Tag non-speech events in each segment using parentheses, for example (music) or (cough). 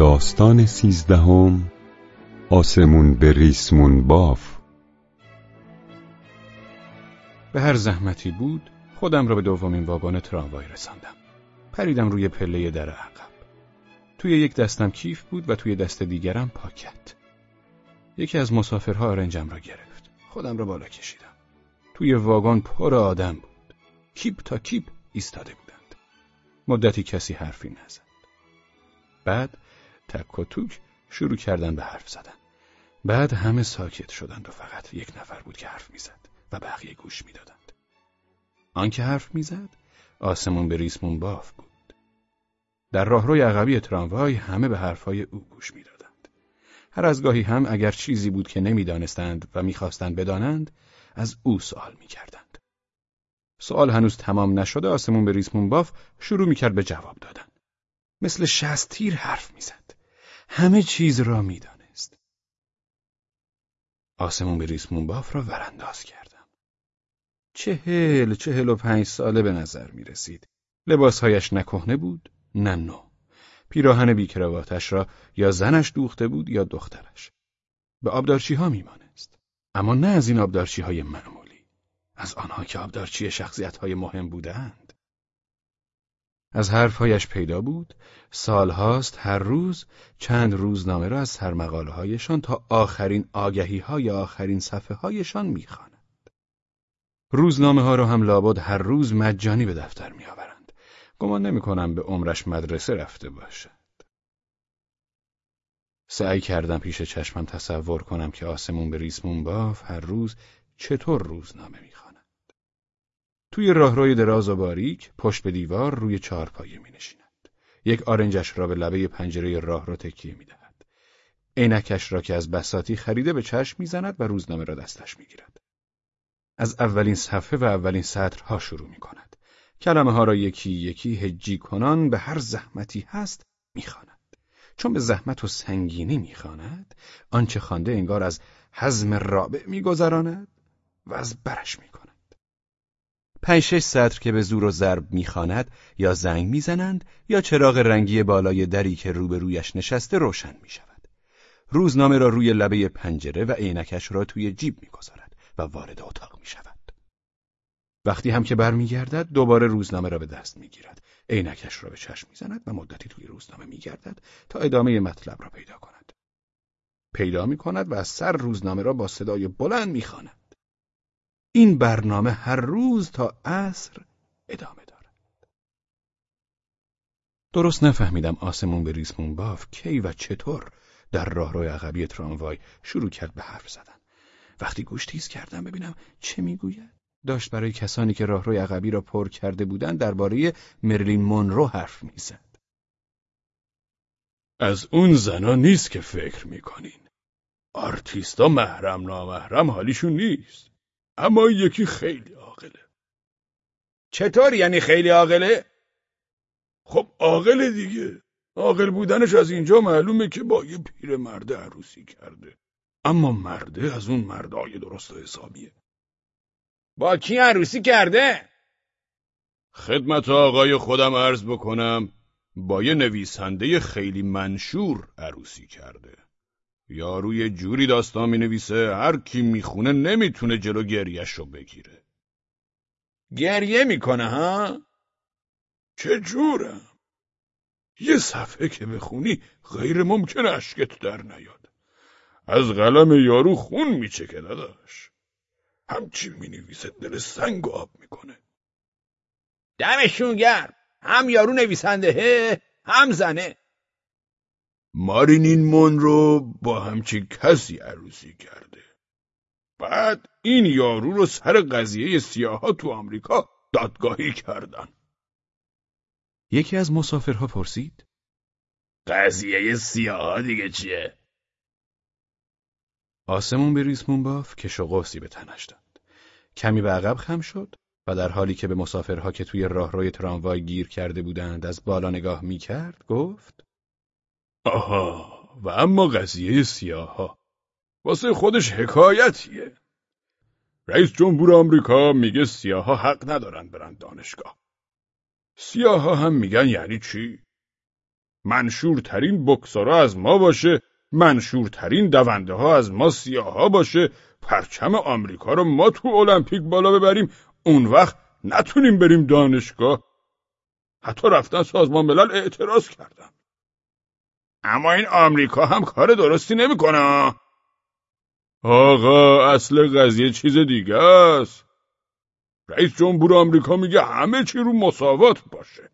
داستان سیزدهم آسمون به ریسمون باف. به هر زحمتی بود خودم را به دومین واگن تراموای رساندم. پریدم روی پله در عقب. توی یک دستم کیف بود و توی دست دیگرم پاکت. یکی از مسافرها آرنجم را گرفت. خودم را بالا کشیدم. توی واگن پر آدم بود. کیپ تا کیپ ایستاده بودند. مدتی کسی حرفی نزد. بعد تک و توک شروع کردن به حرف زدن. بعد همه ساکت شدند و فقط یک نفر بود که حرف می‌زد و بقیه گوش می‌دادند. آنکه حرف می‌زد آسمون به ریسمون باف بود. در راهروی عقبی تراموای همه به حرفهای او گوش می‌دادند. هر از گاهی هم اگر چیزی بود که نمی‌دانستند و می‌خواستند بدانند از او سوال می‌کردند. سوال هنوز تمام نشده آسمون به ریسمون باف شروع می‌کرد به جواب دادن. مثل شست تیر حرف می‌زد. همه چیز را می‌دانست. آسمون به ریسمون باف را ورانداز کردم. چهل چهل و پنج ساله به نظر می رسید لباسهایش نه بود نه نو. پیراهن بیکرواتش را یا زنش دوخته بود یا دخترش. به آبدارچی ها میمانست. اما نه از این آبدارچی های معمولی. از آنها که آبدارچی شخصیت های مهم بودند. از حرفهایش پیدا بود سالهاست هر روز چند روزنامه را از سرمقاله هایشان تا آخرین آگهی های آخرین صفحه هایشان می‌خواند. روزنامه ها را هم لابد هر روز مجانی به دفتر میآورند. گمان نمی کنم به عمرش مدرسه رفته باشد. سعی کردم پیش چشمم تصور کنم که آسمون به ریسمون باف هر روز چطور روزنامه می‌خواند. توی راهروی دراز و باریک پشت به دیوار روی چهارپایه می نشیند. یک آرنجش را به لبه پنجره راه را تکیه می دهد. عینکش را که از بساتی خریده به چشم می‌زند و روزنامه را دستش می گیرد. از اولین صفحه و اولین سطرها شروع می کند. کلمه ها را یکی یکی هجی کنان به هر زحمتی هست می‌خواند. چون به زحمت و سنگینی می‌خواند، آنچه خوانده انگار از حزم رابع میگذراند و از برش می‌کند. پنج شش سطر که به زور و ضرب می‌خواند یا زنگ می‌زنند یا چراغ رنگی بالای دری که روبرویش نشسته روشن می‌شود. روزنامه را روی لبه پنجره و عینکش را توی جیب می‌گذارد و وارد اتاق می‌شود. وقتی هم که برمیگردد دوباره روزنامه را به دست می‌گیرد. عینکش را به چشم می‌زند و مدتی توی روزنامه میگردد تا ادامه مطلب را پیدا کند. پیدا می کند و از سر روزنامه را با صدای بلند می‌خواند. این برنامه هر روز تا عصر ادامه دارد. درست نفهمیدم آسمون به ریسمون باف کی و چطور در راهروی عقبی تراموای شروع کرد به حرف زدن. وقتی گوش تیز کردم ببینم چه می‌گوید. داشت برای کسانی که راهروی عقبی را پر کرده بودند درباره مرلین مونرو حرف می‌زد. از اون زنا نیست که فکر می‌کنین. آرتیستا محرم نامحرم حالیشون نیست. اما یکی خیلی عاقله. چطور یعنی خیلی عاقله؟ خب عاقله دیگه. عاقل بودنش از اینجا معلومه که با یه پیر مرده عروسی کرده. اما مرده از اون مردای درست و حسابیه. با کی عروسی کرده؟ خدمت آقای خودم عرض بکنم با یه نویسنده خیلی منشور عروسی کرده. یاروی جوری داستان می نویسه هر کی می‌خونه نمی‌تونه جلو گریش رو بگیره. گریه می‌کنه ها؟ چه جورم یه صفحه که بخونی غیر ممکن اشکت در نیاد. از قلم یارو خون میچکه داداش. همچی می‌نویسه دل سنگ و آب می‌کنه. دمشون گرم. هم یارو نویسنده هم زنه. مارینین مونرو با همچین کسی عروسی کرده. بعد این یارو رو سر قضیه سیاها تو آمریکا دادگاهی کردن. یکی از مسافرها پرسید قضیه سیاها دیگه چیه؟ آسمون به ریسمون باف که و به تنش داد. کمی به عقب خم شد و در حالی که به مسافرها که توی راهروی تراموای گیر کرده بودند از بالا نگاه می کرد گفت آها و اما قضیه سیاها. واسه خودش حکایتیه. رئیس جمهور آمریکا میگه سیاها حق ندارن برن دانشگاه. سیاها هم میگن یعنی چی؟ منشورترین بکسارا از ما باشه منشورترین دونده ها از ما سیاها باشه. پرچم آمریکا رو ما تو المپیک بالا ببریم اون وقت نتونیم بریم دانشگاه. حتی رفتن سازمان ملل اعتراض کردن. اما این آمریکا هم کار درستی نمی‌کنه. آقا اصل قضیه چیز دیگه است. رئیس جمهور آمریکا میگه همه چی رو مساوات باشه.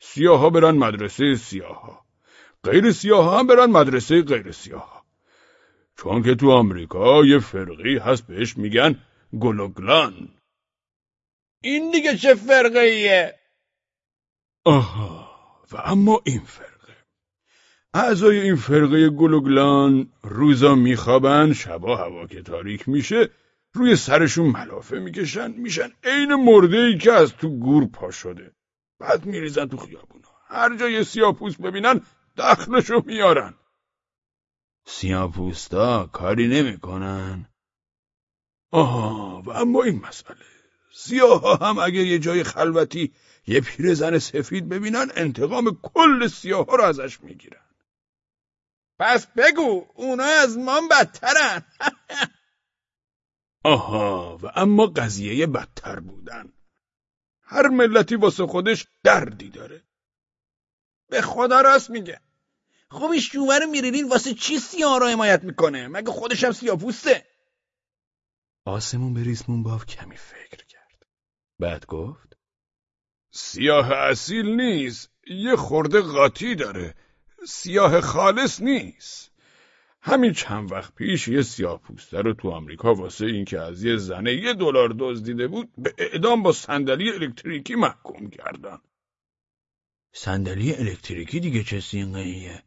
سیاها برن مدرسه سیاها. غیر سیاها هم برن مدرسه غیر سیاها. چون که تو آمریکا یه فرقی هست بهش میگن گلوگلان. این دیگه چه فرقه ایه؟ آها و اما این فرقه اعضای این فرقه گلوگلان روزا میخوابن شبا هوا که تاریک میشه روی سرشون ملافه می‌کشن میشن عین مرده ای که از تو گور پا شده. بعد میریزن تو خیابونا. هر جای سیاپوس ببینن دخلشو میارن. سیاپوستا کاری نمی‌کنن. آها و اما این مسئله. سیاه هم اگر یه جای خلوتی یه پیرزن سفید ببینن انتقام کل سیاه ها رو ازش می‌گیرن. پس بگو اونا از ما بدترن. (laughs) آها و اما قضیه بدتر بودن. هر ملتی واسه خودش دردی داره. به خدا راست میگه. خب این شوور میرینین واسه چی سیاه را حمایت می‌کنه؟ مگه خودش هم سیاه پوسته؟ آسمون به ریسمون باف کمی فکر کرد. بعد گفت سیاه اصیل نیست یه خورده قاطی داره. سیاه خالص نیست. همین چند وقت پیش یه سیاه پوسته رو تو آمریکا واسه اینکه از یه زنه یه دلار دزدیده بود به اعدام با صندلی الکتریکی محکوم کردن. صندلی الکتریکی دیگه چه سینقه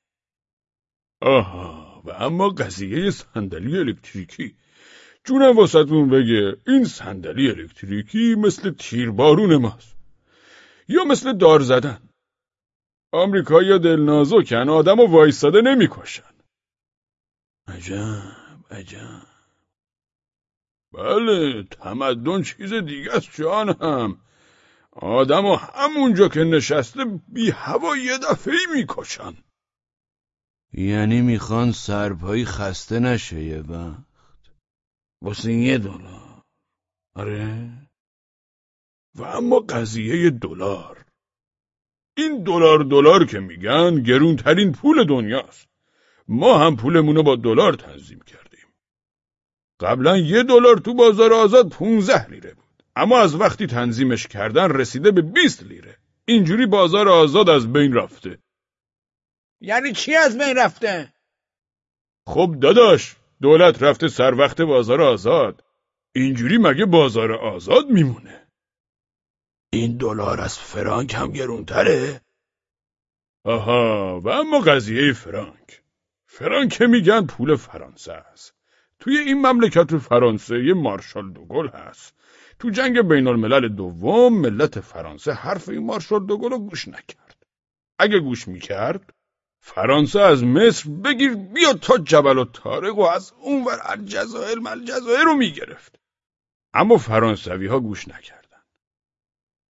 آها و اما قضیه صندلی الکتریکی. جونم واسهتون بگه این صندلی الکتریکی مثل تیربارون ماست. یا مثل دار زدن. آمریکا یا دل نازکن آدم و وایستاده نمی‌کشن. عجب عجب. بله تمدن چیز دیگه است جانم. آدم و همونجا که نشسته بی هوا یه دفعه می‌کشن. یعنی می‌خوان سرپایی خسته نشه یه وقت. واسه یه دلار. آره؟ و اما قضیه دلار. این دلار دلار که میگن گرونترین پول دنیاست. ما هم پولمونو با دلار تنظیم کردیم. قبلا یه دلار تو بازار آزاد 15 لیره بود. اما از وقتی تنظیمش کردن رسیده به 20 لیره. اینجوری بازار آزاد از بین رفته. یعنی چی از بین رفته؟ خب داداش دولت رفته سر وقت بازار آزاد. اینجوری مگه بازار آزاد میمونه؟ این دلار از فرانک هم گرونتره؟ آها و اما قضیه فرانک. فرانک میگن پول فرانسه است. توی این مملکت فرانسه یه مارشال دوگل هست. تو جنگ بین الملل دوم ملت فرانسه حرف این مارشال دوگل رو گوش نکرد. اگه گوش می‌کرد فرانسه از مصر بگیر بیا تا جبل و تارق و از اونور الجزایر ملجزایر رو می‌گرفت. اما فرانسوی ها گوش نکردن.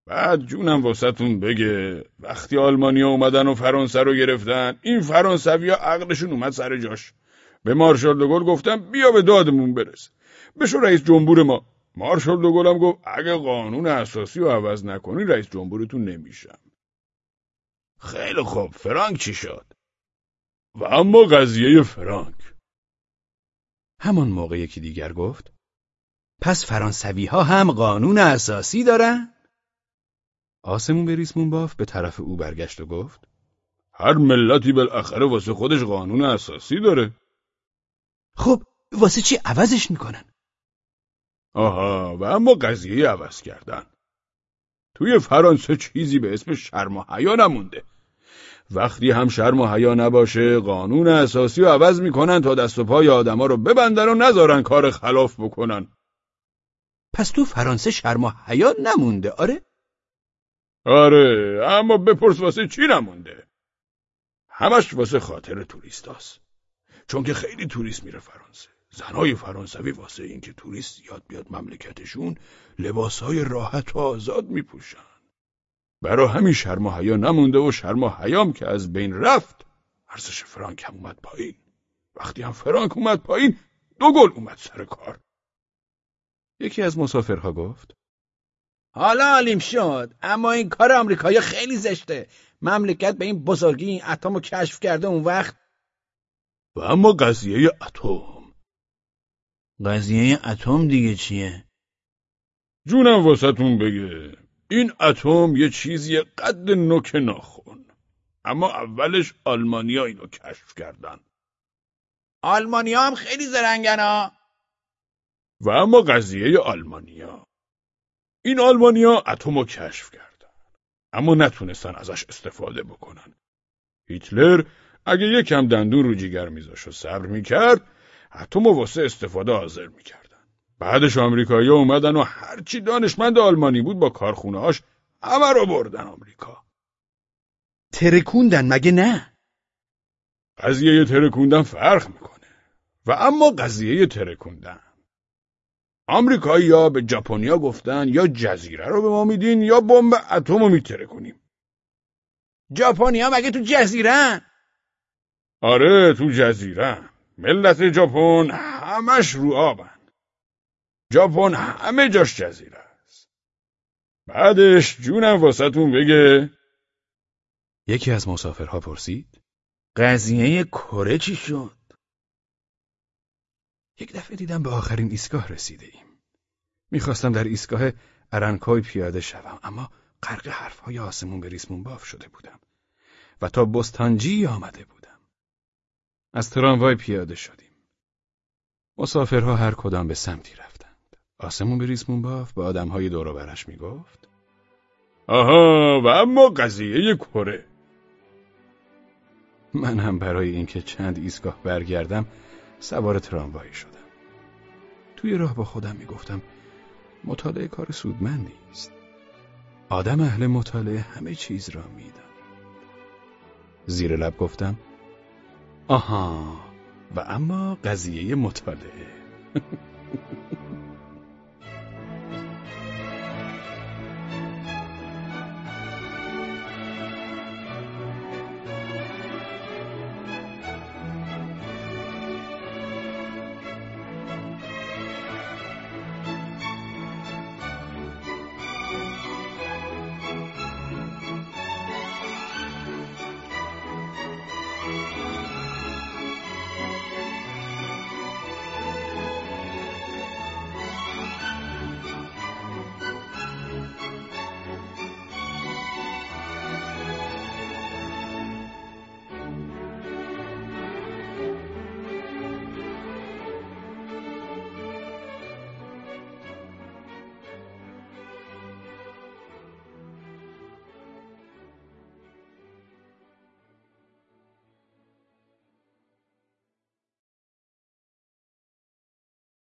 بعد جونم واسهتون بگه. وقتی آلمانیا اومدن و فرانسه رو گرفتن این فرانسوی ها عقلشون اومد سر جاش. به مارشال دوگل گفتم بیا به دادمون برس. بشو رئیس جمهور ما. مارشال دوگل هم گفت اگه قانون اساسی رو عوض نکنی رئیس جمهورتون نمیشم. خیلی خوب. فرانک چی شد؟ و اما قضیه فرانک. همان موقع یکی دیگر گفت پس فرانسوی ها هم قانون اساسی دارن؟ آسمون به ریسمون باف به طرف او برگشت و گفت هر ملتی بالاخره واسه خودش قانون اساسی داره خب واسه چی عوضش می‌کنن؟ آها و اما قضیه عوض کردن توی فرانسه چیزی به اسم شرم و حیا نمونده وقتی هم شرم و حیا نباشه قانون اساسی رو عوض می‌کنن تا دست و پای آدما رو ببندن و نذارن کار خلاف بکنن پس تو فرانسه شرم و حیا نمونده آره؟ آره اما بپرس واسه چی نمونده؟ همش واسه خاطر توریستاست. چون که خیلی توریست میره فرانسه. زنای فرانسوی واسه اینکه توریست یاد بیاد مملکتشون لباسهای راحت و آزاد میپوشن. برا همین شرم و حیا نمونده و شرم و حیام که از بین رفت ارزش فرانک هم اومد پایین. وقتی هم فرانک اومد پایین دو گل اومد سر کار. یکی از مسافرها گفت حالا عالیم شد. اما این کار آمریکایی خیلی زشته. مملکت به این بزرگی این اتم رو کشف کرده اون وقت. و اما قضیه اتم. قضیه اتم دیگه چیه؟ جونم واسهتون بگه. این اتم یه چیزی قد نوک ناخون اما اولش آلمانیا اینو کشف کردن. آلمانیا هم خیلی زرنگن ها. و اما قضیه آلمانیا. این آلمانیا اتم کشف کردن. اما نتونستن ازش استفاده بکنن. هیتلر اگه یکم دندون رو جیگر میذاش و صبر می‌کرد اتم و واسه استفاده حاضر می‌کردن. بعدش آمریکایی‌ها اومدن و هرچی دانشمند آلمانی بود با کارخونه‌هاش همه رو بردن آمریکا. ترکوندن مگه نه؟ قضیه ترکوندن فرق می‌کنه. و اما قضیه ترکوندن. آمریکایی‌ها به ژاپنیا گفتن یا جزیره رو به ما میدین یا بمب اتم رو میترکونیم ژاپنیا مگه تو جزیره آره تو جزیره ملت ژاپن همش رو آبن. ژاپن همه جاش جزیره است. بعدش جونم واسهتون بگه. یکی از مسافرها پرسید. قضیه کره چی شد؟ یک دفعه دیدم به آخرین ایستگاه رسیده ایم می‌خواستم در ایستگاه ارنکوی پیاده شوم اما غرق حرفهای آسمون به ریسمون باف شده بودم و تا بستانجی آمده بودم. از تراموای پیاده شدیم. مسافرها هر کدام به سمتی رفتند. آسمون به ریسمون باف به آدمهای دور برش می‌گفت آها و اما قضیه کره. من هم برای اینکه چند ایستگاه برگردم سوار تراموایی شدم. توی راه با خودم می‌گفتم مطالعه کار سودمندی است آدم اهل مطالعه همه چیز را میدان زیر لب گفتم آها و اما قضیه مطالعه. (laughs)